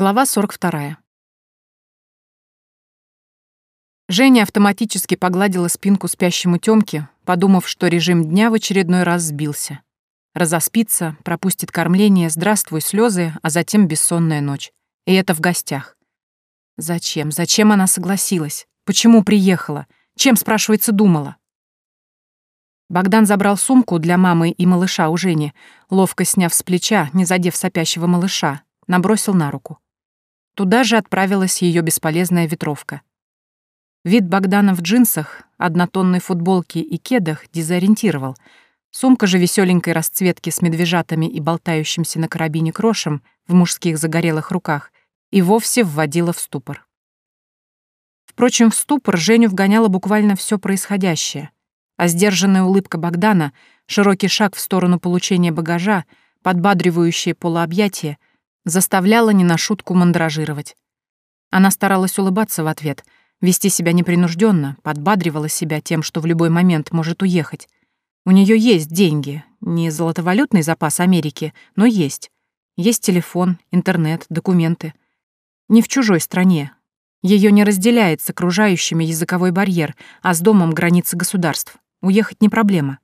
Глава 42. Женя автоматически погладила спинку спящему Тёмке, подумав, что режим дня в очередной раз сбился. Разоспится, пропустит кормление, здравствуй, слезы, а затем бессонная ночь. И это в гостях. Зачем? Зачем она согласилась? Почему приехала? Чем, спрашивается, думала? Богдан забрал сумку для мамы и малыша у Жени, ловко сняв с плеча, не задев сопящего малыша, набросил на руку. Туда же отправилась ее бесполезная ветровка. Вид Богдана в джинсах, однотонной футболке и кедах дезориентировал. Сумка же веселенькой расцветки с медвежатами и болтающимся на карабине крошем в мужских загорелых руках и вовсе вводила в ступор. Впрочем, в ступор Женю вгоняло буквально все происходящее, а сдержанная улыбка Богдана, широкий шаг в сторону получения багажа, подбадривающее полуобъятие — заставляла не на шутку мандражировать. Она старалась улыбаться в ответ, вести себя непринужденно, подбадривала себя тем, что в любой момент может уехать. У нее есть деньги, не золотовалютный запас Америки, но есть. Есть телефон, интернет, документы. Не в чужой стране. Ее не разделяет с окружающими языковой барьер, а с домом границы государств. Уехать не проблема.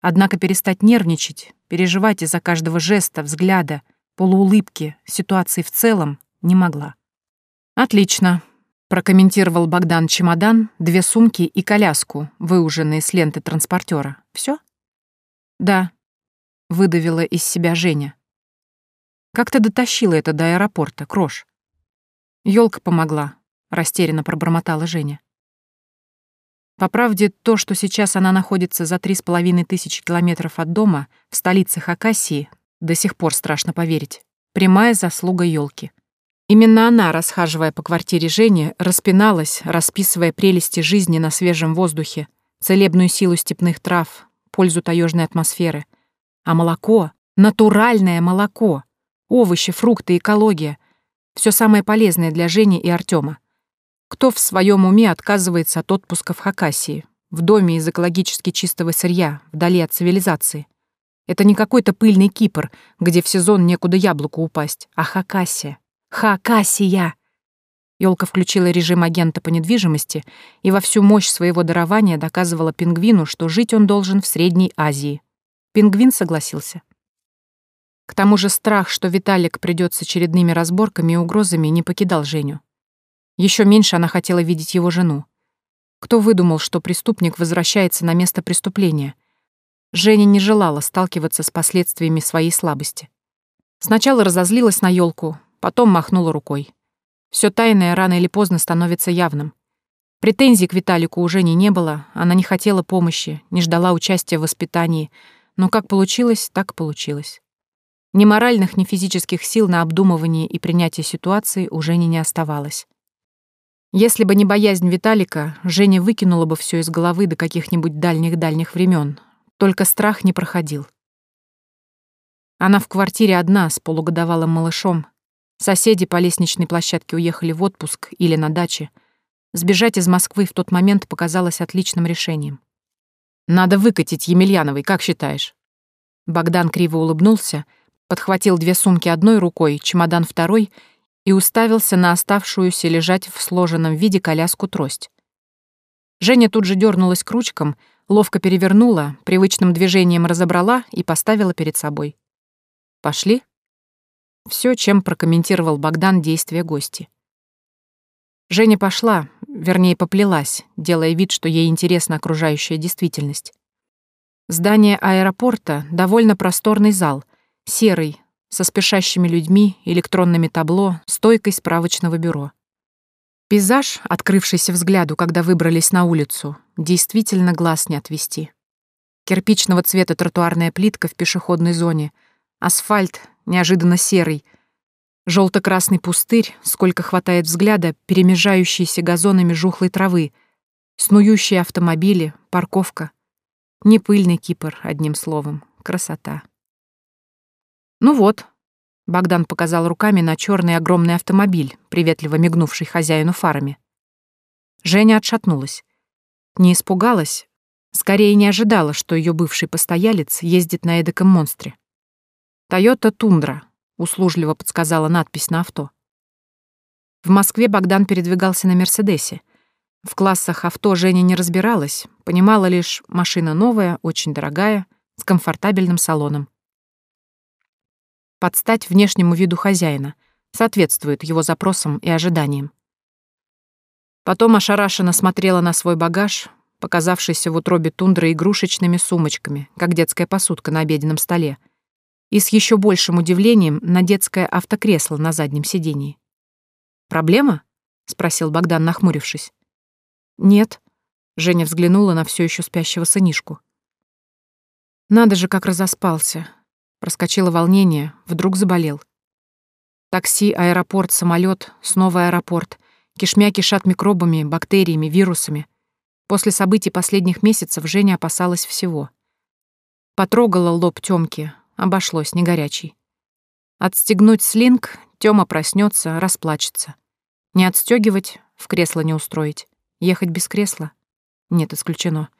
Однако перестать нервничать, переживать из-за каждого жеста, взгляда — полуулыбки, ситуации в целом не могла. «Отлично», — прокомментировал Богдан чемодан, две сумки и коляску, выуженные с ленты транспортера. Все? «Да», — выдавила из себя Женя. «Как ты дотащила это до аэропорта, Крош?» Ёлка помогла», — растерянно пробормотала Женя. По правде, то, что сейчас она находится за три с половиной тысячи километров от дома, в столице Хакасии, до сих пор страшно поверить. Прямая заслуга елки. Именно она, расхаживая по квартире Жени, распиналась, расписывая прелести жизни на свежем воздухе, целебную силу степных трав, пользу таежной атмосферы. А молоко — натуральное молоко, овощи, фрукты, экология — все самое полезное для Жени и Артема. Кто в своем уме отказывается от отпуска в Хакасии, в доме из экологически чистого сырья, вдали от цивилизации? Это не какой-то пыльный Кипр, где в сезон некуда яблоку упасть, а Хакасия. Хакасия! Ёлка включила режим агента по недвижимости и во всю мощь своего дарования доказывала пингвину, что жить он должен в Средней Азии. Пингвин согласился. К тому же страх, что Виталик придёт с очередными разборками и угрозами, не покидал Женю. Еще меньше она хотела видеть его жену. Кто выдумал, что преступник возвращается на место преступления — Женя не желала сталкиваться с последствиями своей слабости. Сначала разозлилась на елку, потом махнула рукой. Все тайное рано или поздно становится явным. Претензий к Виталику у Жени не было, она не хотела помощи, не ждала участия в воспитании, но как получилось, так получилось. Ни моральных, ни физических сил на обдумывание и принятие ситуации у Жени не оставалось. Если бы не боязнь Виталика, Женя выкинула бы все из головы до каких-нибудь дальних-дальних времен, только страх не проходил. Она в квартире одна с полугодовалым малышом. Соседи по лестничной площадке уехали в отпуск или на даче. Сбежать из Москвы в тот момент показалось отличным решением. «Надо выкатить Емельяновой, как считаешь?» Богдан криво улыбнулся, подхватил две сумки одной рукой, чемодан второй и уставился на оставшуюся лежать в сложенном виде коляску-трость. Женя тут же дернулась к ручкам — ловко перевернула, привычным движением разобрала и поставила перед собой. «Пошли?» Все, чем прокомментировал Богдан действия гости. Женя пошла, вернее, поплелась, делая вид, что ей интересна окружающая действительность. Здание аэропорта — довольно просторный зал, серый, со спешащими людьми, электронными табло, стойкой справочного бюро. Пейзаж, открывшийся взгляду, когда выбрались на улицу, действительно глаз не отвести. Кирпичного цвета тротуарная плитка в пешеходной зоне, асфальт неожиданно серый, желто-красный пустырь, сколько хватает взгляда, перемежающийся газонами жухлой травы, снующие автомобили, парковка. Не пыльный Кипр, одним словом, красота. Ну вот, Богдан показал руками на черный огромный автомобиль, приветливо мигнувший хозяину фарами. Женя отшатнулась. Не испугалась, скорее не ожидала, что ее бывший постоялец ездит на эдаком монстре. «Тойота Тундра», — услужливо подсказала надпись на авто. В Москве Богдан передвигался на «Мерседесе». В классах авто Женя не разбиралась, понимала лишь, машина новая, очень дорогая, с комфортабельным салоном. Подстать внешнему виду хозяина, соответствует его запросам и ожиданиям. Потом ошарашенно смотрела на свой багаж, показавшийся в утробе тундры игрушечными сумочками, как детская посудка на обеденном столе, и с еще большим удивлением на детское автокресло на заднем сидении. «Проблема?» — спросил Богдан, нахмурившись. «Нет», — Женя взглянула на все еще спящего сынишку. «Надо же, как разоспался!» Проскочило волнение, вдруг заболел. Такси, аэропорт, самолет, снова аэропорт. Кишмя кишат микробами, бактериями, вирусами. После событий последних месяцев Женя опасалась всего. Потрогала лоб Тёмки, обошлось, не горячий. Отстегнуть слинг, Тёма проснется, расплачется. Не отстегивать, в кресло не устроить. Ехать без кресла? Нет, исключено.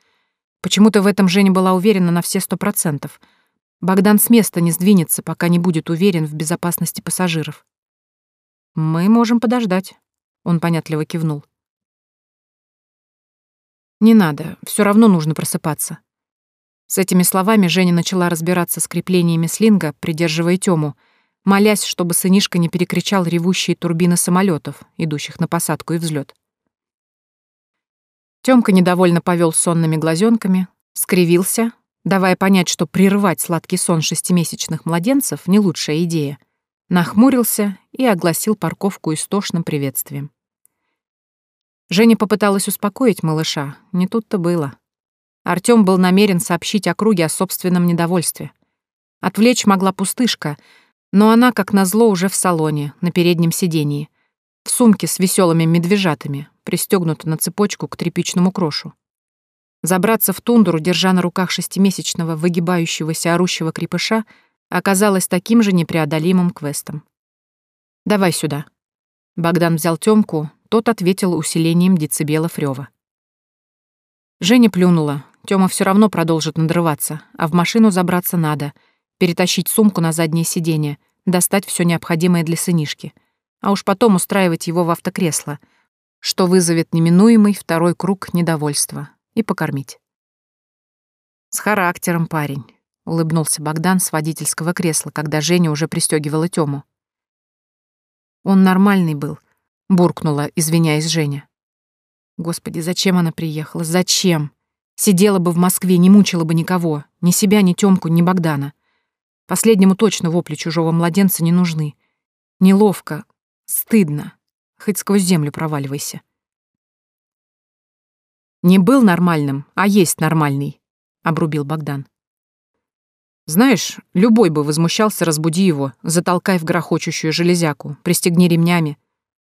Почему-то в этом Женя была уверена на все сто процентов. Богдан с места не сдвинется, пока не будет уверен в безопасности пассажиров. «Мы можем подождать», — он понятливо кивнул. «Не надо, все равно нужно просыпаться». С этими словами Женя начала разбираться с креплениями слинга, придерживая Тему, молясь, чтобы сынишка не перекричал ревущие турбины самолетов, идущих на посадку и взлет. Тёмка недовольно повел сонными глазенками, скривился, давая понять, что прервать сладкий сон шестимесячных младенцев — не лучшая идея, нахмурился и огласил парковку истошным приветствием. Женя попыталась успокоить малыша, не тут-то было. Артём был намерен сообщить округе о собственном недовольстве. Отвлечь могла пустышка, но она, как назло, уже в салоне, на переднем сидении, в сумке с веселыми медвежатами, пристегнута на цепочку к тряпичному крошу. Забраться в тундру, держа на руках шестимесячного выгибающегося орущего крепыша, оказалось таким же непреодолимым квестом. «Давай сюда». Богдан взял Тёмку, тот ответил усилением децибелов рёва. Женя плюнула. Тёма всё равно продолжит надрываться, а в машину забраться надо, перетащить сумку на заднее сиденье, достать всё необходимое для сынишки, а уж потом устраивать его в автокресло — что вызовет неминуемый второй круг недовольства, и покормить. «С характером, парень», — улыбнулся Богдан с водительского кресла, когда Женя уже пристегивала Тему. «Он нормальный был», — буркнула, извиняясь Женя. «Господи, зачем она приехала? Зачем? Сидела бы в Москве, не мучила бы никого, ни себя, ни Тёмку, ни Богдана. Последнему точно вопли чужого младенца не нужны. Неловко, стыдно. Хоть сквозь землю проваливайся. «Не был нормальным, а есть нормальный», — обрубил Богдан. «Знаешь, любой бы возмущался, разбуди его, затолкай в грохочущую железяку, пристегни ремнями».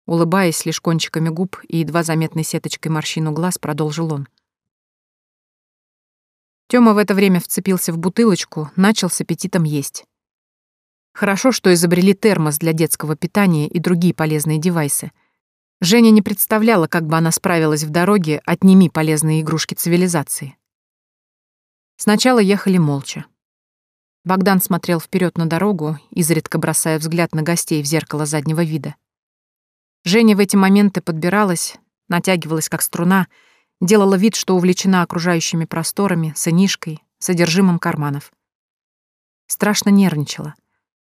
Улыбаясь лишь кончиками губ и едва заметной сеточкой морщину глаз, продолжил он. Тёма в это время вцепился в бутылочку, начал с аппетитом есть. Хорошо, что изобрели термос для детского питания и другие полезные девайсы — Женя не представляла, как бы она справилась в дороге, отними полезные игрушки цивилизации. Сначала ехали молча. Богдан смотрел вперед на дорогу, изредка бросая взгляд на гостей в зеркало заднего вида. Женя в эти моменты подбиралась, натягивалась как струна, делала вид, что увлечена окружающими просторами, сынишкой, содержимым карманов. Страшно нервничала.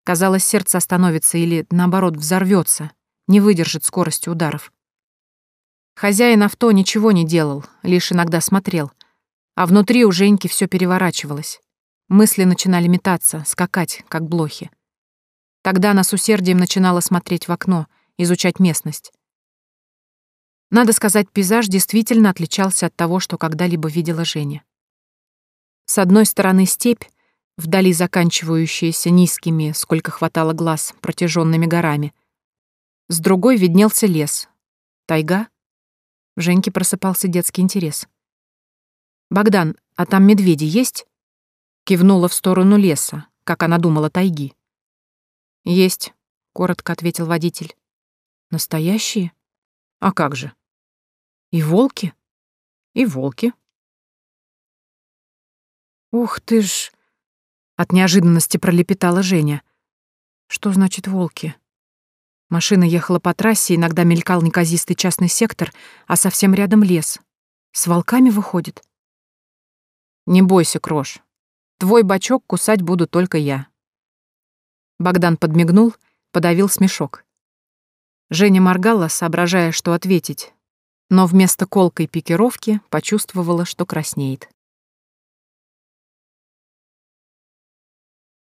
Казалось, сердце остановится или, наоборот, взорвется, не выдержит скорости ударов. Хозяин авто ничего не делал, лишь иногда смотрел. А внутри у Женьки все переворачивалось. Мысли начинали метаться, скакать, как блохи. Тогда она с усердием начинала смотреть в окно, изучать местность. Надо сказать, пейзаж действительно отличался от того, что когда-либо видела Женя. С одной стороны степь, вдали заканчивающаяся низкими, сколько хватало глаз, протяженными горами — с другой виднелся лес. Тайга? В Женьке просыпался детский интерес. «Богдан, а там медведи есть?» Кивнула в сторону леса, как она думала, тайги. «Есть», — коротко ответил водитель. «Настоящие? А как же?» «И волки?» «И волки». «Ух ты ж!» — от неожиданности пролепетала Женя. «Что значит волки?» Машина ехала по трассе, иногда мелькал неказистый частный сектор, а совсем рядом лес. С волками выходит. Не бойся, Крош. Твой бачок кусать буду только я. Богдан подмигнул, подавил смешок. Женя моргала, соображая, что ответить, но вместо колкой пикировки почувствовала, что краснеет.